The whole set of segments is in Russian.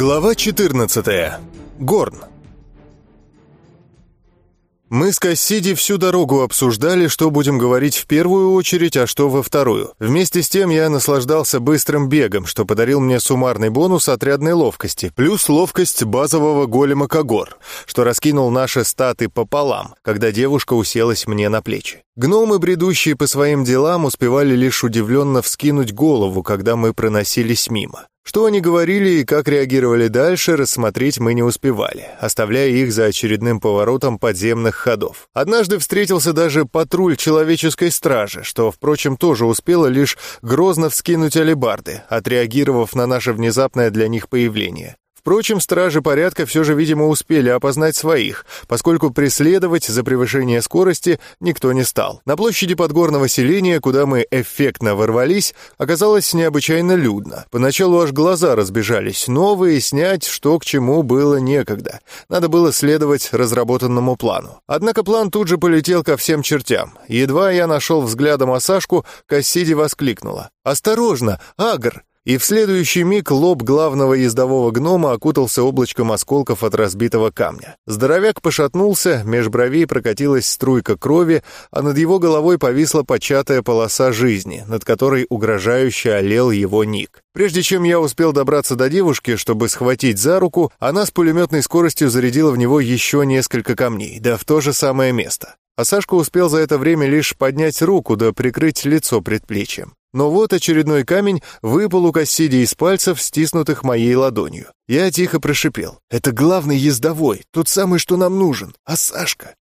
Глава 14. Горн. Мы с Кассиди всю дорогу обсуждали, что будем говорить в первую очередь, а что во вторую. Вместе с тем я наслаждался быстрым бегом, что подарил мне суммарный бонус отрядной ловкости, плюс ловкость базового голема Кагор, что раскинул наши статы пополам, когда девушка уселась мне на плечи. Гномы, бредущие по своим делам, успевали лишь удивленно вскинуть голову, когда мы проносились мимо. Что они говорили и как реагировали дальше, рассмотреть мы не успевали, оставляя их за очередным поворотом подземных ходов. Однажды встретился даже патруль человеческой стражи, что, впрочем, тоже успело лишь грозно вскинуть алебарды, отреагировав на наше внезапное для них появление. Впрочем, стражи порядка все же, видимо, успели опознать своих, поскольку преследовать за превышение скорости никто не стал. На площади подгорного селения, куда мы эффектно ворвались, оказалось необычайно людно. Поначалу аж глаза разбежались, но выяснять, что к чему было некогда. Надо было следовать разработанному плану. Однако план тут же полетел ко всем чертям. Едва я нашел взглядом Осашку, Кассиди воскликнула. «Осторожно! Агр!» И в следующий миг лоб главного ездового гнома окутался облачком осколков от разбитого камня. Здоровяк пошатнулся, меж бровей прокатилась струйка крови, а над его головой повисла початая полоса жизни, над которой угрожающе олел его ник. Прежде чем я успел добраться до девушки, чтобы схватить за руку, она с пулеметной скоростью зарядила в него еще несколько камней, да в то же самое место. А Сашка успел за это время лишь поднять руку да прикрыть лицо предплечьем. Но вот очередной камень выпал у Кассиди из пальцев, стиснутых моей ладонью. Я тихо прошипел. «Это главный ездовой, тот самый, что нам нужен. А Сашка?»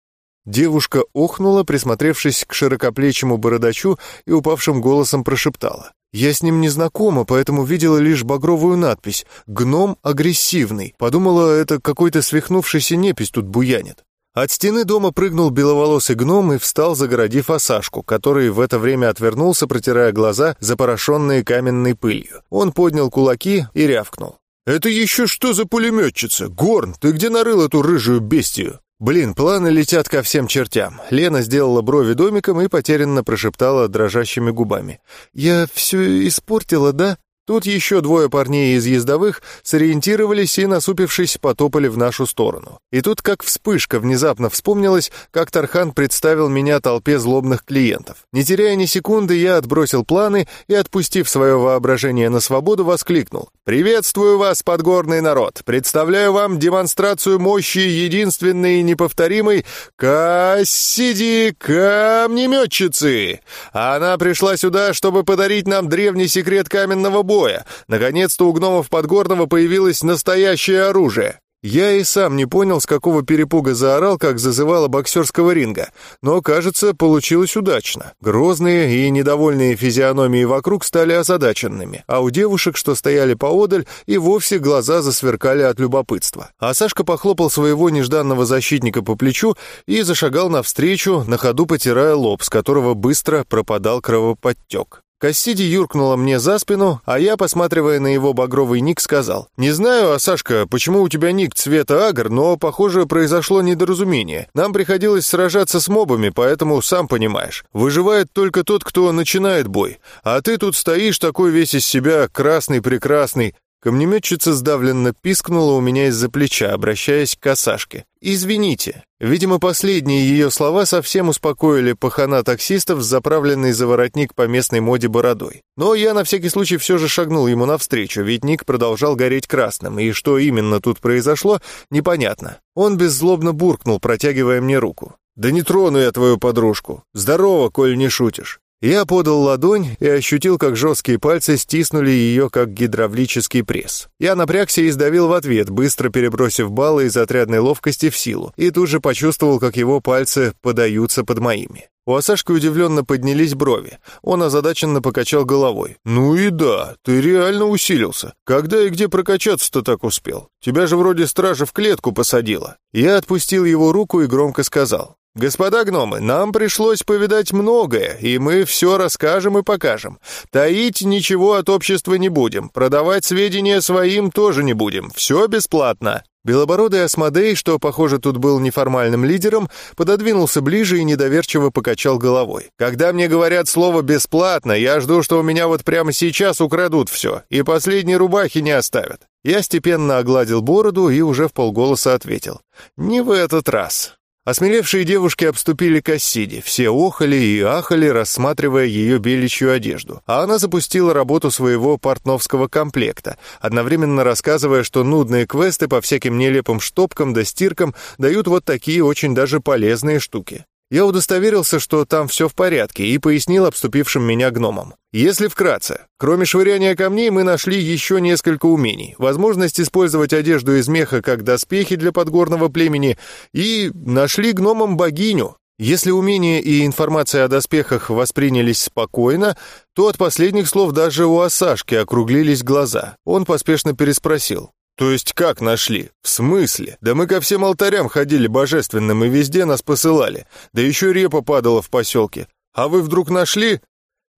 Девушка охнула, присмотревшись к широкоплечему бородачу и упавшим голосом прошептала. «Я с ним не знакома, поэтому видела лишь багровую надпись «Гном агрессивный». Подумала, это какой-то свихнувшийся непись тут буянит. От стены дома прыгнул беловолосый гном и встал, загородив Осашку, который в это время отвернулся, протирая глаза, запорошенные каменной пылью. Он поднял кулаки и рявкнул. «Это еще что за пулеметчица? Горн, ты где нарыл эту рыжую бестию?» «Блин, планы летят ко всем чертям». Лена сделала брови домиком и потерянно прошептала дрожащими губами. «Я все испортила, да?» Тут еще двое парней из ездовых сориентировались и, насупившись, потопали в нашу сторону. И тут, как вспышка, внезапно вспомнилось, как Тархан представил меня толпе злобных клиентов. Не теряя ни секунды, я отбросил планы и, отпустив свое воображение на свободу, воскликнул. «Приветствую вас, подгорный народ! Представляю вам демонстрацию мощи единственной и неповторимой Кассиди Камнеметчицы! Она пришла сюда, чтобы подарить нам древний секрет каменного боя, боя. Наконец-то у гномов Подгорного появилось настоящее оружие. Я и сам не понял, с какого перепуга заорал, как зазывало боксерского ринга, но, кажется, получилось удачно. Грозные и недовольные физиономии вокруг стали озадаченными, а у девушек, что стояли поодаль, и вовсе глаза засверкали от любопытства. А Сашка похлопал своего нежданного защитника по плечу и зашагал навстречу, на ходу потирая лоб, с которого быстро пропадал кровоподтек. Кассиди юркнула мне за спину, а я, посматривая на его багровый ник, сказал. «Не знаю, а Сашка, почему у тебя ник цвета агр, но, похоже, произошло недоразумение. Нам приходилось сражаться с мобами, поэтому, сам понимаешь, выживает только тот, кто начинает бой. А ты тут стоишь такой весь из себя, красный-прекрасный, Камнеметчица сдавленно пискнула у меня из-за плеча, обращаясь к Осашке. «Извините». Видимо, последние ее слова совсем успокоили пахана таксистов с заправленной за воротник по местной моде бородой. Но я на всякий случай все же шагнул ему навстречу, ведь ник продолжал гореть красным, и что именно тут произошло, непонятно. Он беззлобно буркнул, протягивая мне руку. «Да не трону я твою подружку. Здорово, коль не шутишь». Я подал ладонь и ощутил, как жесткие пальцы стиснули ее, как гидравлический пресс. Я напрягся и сдавил в ответ, быстро перебросив баллы из отрядной ловкости в силу, и тут же почувствовал, как его пальцы подаются под моими. У Осашки удивленно поднялись брови. Он озадаченно покачал головой. «Ну и да, ты реально усилился. Когда и где прокачаться-то так успел? Тебя же вроде стража в клетку посадила». Я отпустил его руку и громко сказал. «Господа гномы, нам пришлось повидать многое, и мы все расскажем и покажем. Таить ничего от общества не будем, продавать сведения своим тоже не будем, все бесплатно». Белобородый Асмодей, что, похоже, тут был неформальным лидером, пододвинулся ближе и недоверчиво покачал головой. «Когда мне говорят слово «бесплатно», я жду, что у меня вот прямо сейчас украдут все, и последние рубахи не оставят». Я степенно огладил бороду и уже в полголоса ответил. «Не в этот раз». Осмелевшие девушки обступили Кассиди, все охали и ахали, рассматривая ее беличью одежду. А она запустила работу своего портновского комплекта, одновременно рассказывая, что нудные квесты по всяким нелепым штопкам да стиркам дают вот такие очень даже полезные штуки. Я удостоверился, что там все в порядке, и пояснил обступившим меня гномам. Если вкратце, кроме швыряния камней мы нашли еще несколько умений. Возможность использовать одежду из меха как доспехи для подгорного племени, и нашли гномам богиню. Если умения и информация о доспехах воспринялись спокойно, то от последних слов даже у Асашки округлились глаза. Он поспешно переспросил. «То есть как нашли? В смысле? Да мы ко всем алтарям ходили божественным и везде нас посылали. Да еще репа падала в поселке. А вы вдруг нашли?»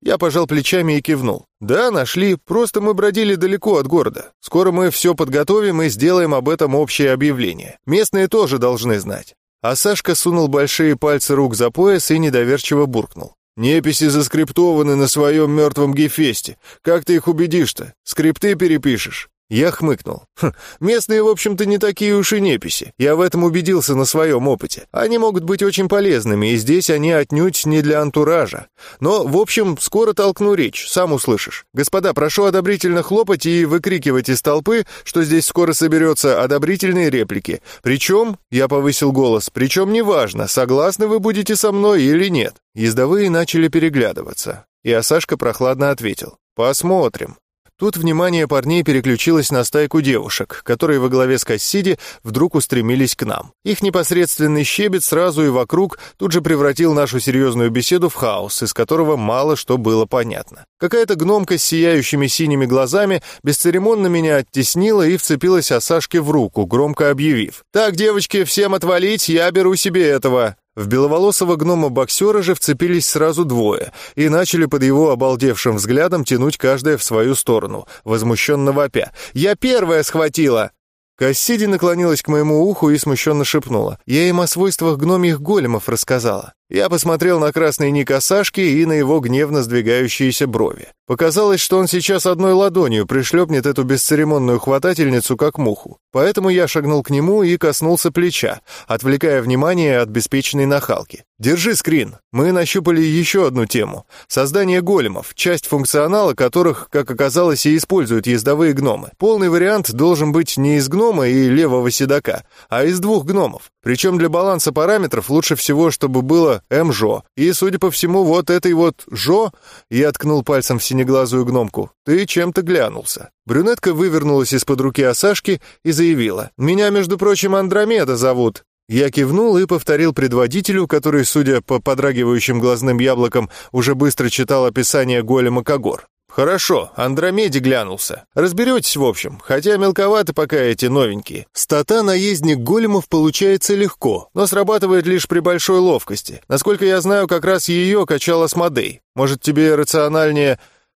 Я пожал плечами и кивнул. «Да, нашли, просто мы бродили далеко от города. Скоро мы все подготовим и сделаем об этом общее объявление. Местные тоже должны знать». А Сашка сунул большие пальцы рук за пояс и недоверчиво буркнул. «Неписи заскриптованы на своем мертвом гефесте. Как ты их убедишь-то? Скрипты перепишешь?» Я хмыкнул. Хм, местные, в общем-то, не такие уж и неписи. Я в этом убедился на своем опыте. Они могут быть очень полезными, и здесь они отнюдь не для антуража. Но, в общем, скоро толкну речь, сам услышишь. Господа, прошу одобрительно хлопать и выкрикивать из толпы, что здесь скоро соберется одобрительные реплики. Причем, я повысил голос, причем неважно, согласны вы будете со мной или нет. Ездовые начали переглядываться. И Асашка прохладно ответил. «Посмотрим». Тут внимание парней переключилось на стайку девушек, которые во главе с Кассиди вдруг устремились к нам. Их непосредственный щебет сразу и вокруг тут же превратил нашу серьезную беседу в хаос, из которого мало что было понятно. Какая-то гномка с сияющими синими глазами бесцеремонно меня оттеснила и вцепилась Осашке в руку, громко объявив. «Так, девочки, всем отвалить, я беру себе этого!» В беловолосого гнома-боксера же вцепились сразу двое и начали под его обалдевшим взглядом тянуть каждая в свою сторону, возмущенно вопя. «Я первая схватила!» Кассиди наклонилась к моему уху и смущенно шепнула. «Я им о свойствах гномьих големов рассказала». Я посмотрел на красный ник и на его гневно сдвигающиеся брови. Показалось, что он сейчас одной ладонью пришлепнет эту бесцеремонную хватательницу, как муху. Поэтому я шагнул к нему и коснулся плеча, отвлекая внимание от беспечной нахалки. «Держи скрин. Мы нащупали еще одну тему. Создание големов, часть функционала которых, как оказалось, и используют ездовые гномы. Полный вариант должен быть не из гнома и левого седока, а из двух гномов. Причем для баланса параметров лучше всего, чтобы было МЖО. И, судя по всему, вот этой вот ЖО, я ткнул пальцем в синеглазую гномку, ты чем-то глянулся. Брюнетка вывернулась из-под руки Осашки и заявила, «Меня, между прочим, Андромеда зовут». Я кивнул и повторил предводителю, который, судя по подрагивающим глазным яблокам, уже быстро читал описание голема Когор. «Хорошо, Андромеде глянулся. Разберетесь, в общем, хотя мелковаты пока эти новенькие. Стата наездник големов получается легко, но срабатывает лишь при большой ловкости. Насколько я знаю, как раз ее качал Асмодей. Может, тебе рациональнее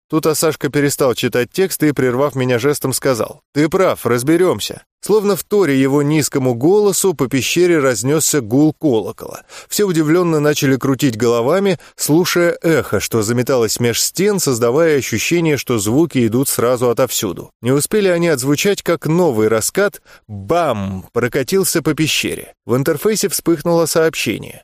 Тут Асашка перестал читать текст и, прервав меня жестом, сказал, «Ты прав, разберемся». Словно в торе его низкому голосу по пещере разнесся гул колокола. Все удивленно начали крутить головами, слушая эхо, что заметалось меж стен, создавая ощущение, что звуки идут сразу отовсюду. Не успели они отзвучать, как новый раскат «бам!» прокатился по пещере. В интерфейсе вспыхнуло сообщение.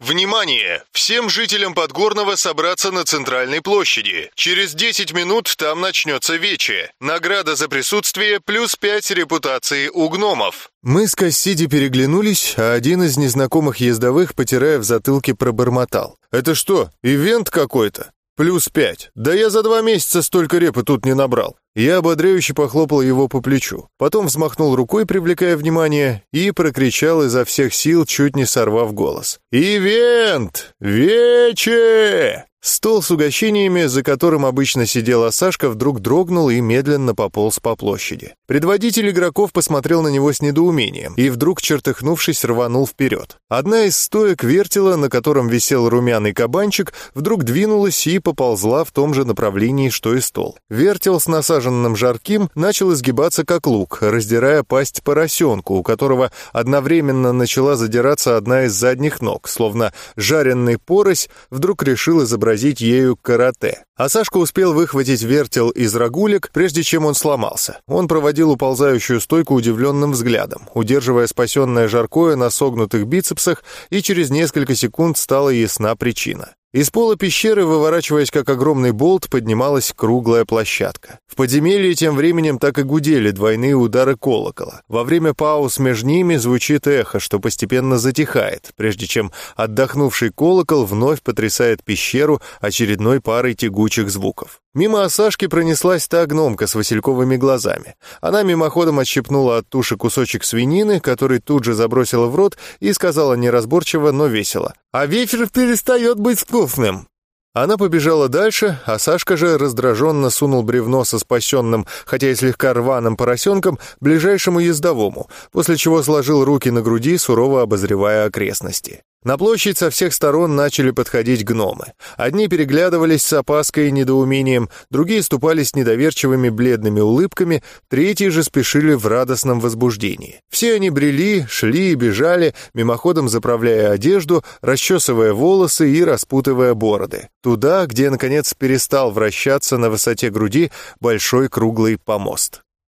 Внимание! Всем жителям Подгорного собраться на центральной площади. Через 10 минут там начнется вече. Награда за присутствие плюс 5 репутации у гномов. Мы с Кассиди переглянулись, а один из незнакомых ездовых, потирая в затылке, пробормотал. «Это что, ивент какой-то?» «Плюс пять. Да я за два месяца столько репы тут не набрал». Я ободряюще похлопал его по плечу. Потом взмахнул рукой, привлекая внимание, и прокричал изо всех сил, чуть не сорвав голос. «Ивент! Вече!» Стол с угощениями, за которым обычно сидела Сашка, вдруг дрогнул и медленно пополз по площади. Предводитель игроков посмотрел на него с недоумением и вдруг, чертыхнувшись, рванул вперед. Одна из стоек вертела, на котором висел румяный кабанчик, вдруг двинулась и поползла в том же направлении, что и стол. Вертел с насаженным жарким начал изгибаться как лук, раздирая пасть поросенку, у которого одновременно начала задираться одна из задних ног, словно жареный порось вдруг решил изобразить изобразить ею карате. А Сашка успел выхватить вертел из рагулек, прежде чем он сломался. Он проводил уползающую стойку удивленным взглядом, удерживая спасенное жаркое на согнутых бицепсах, и через несколько секунд стала ясна причина. Из пола пещеры, выворачиваясь как огромный болт, поднималась круглая площадка. В подземелье тем временем так и гудели двойные удары колокола. Во время пауз между ними звучит эхо, что постепенно затихает, прежде чем отдохнувший колокол вновь потрясает пещеру очередной парой тягучих звуков. Мимо Осашки пронеслась та гномка с васильковыми глазами. Она мимоходом отщипнула от туши кусочек свинины, который тут же забросила в рот и сказала неразборчиво, но весело. «А вечер перестает быть вкусным!» Она побежала дальше, а Сашка же раздраженно сунул бревно со спасенным, хотя и слегка рваным поросенком, ближайшему ездовому, после чего сложил руки на груди, сурово обозревая окрестности. На площадь со всех сторон начали подходить гномы. Одни переглядывались с опаской и недоумением, другие ступали с недоверчивыми бледными улыбками, третьи же спешили в радостном возбуждении. Все они брели, шли и бежали, мимоходом заправляя одежду, расчесывая волосы и распутывая бороды. Туда, где, наконец, перестал вращаться на высоте груди большой круглый помост.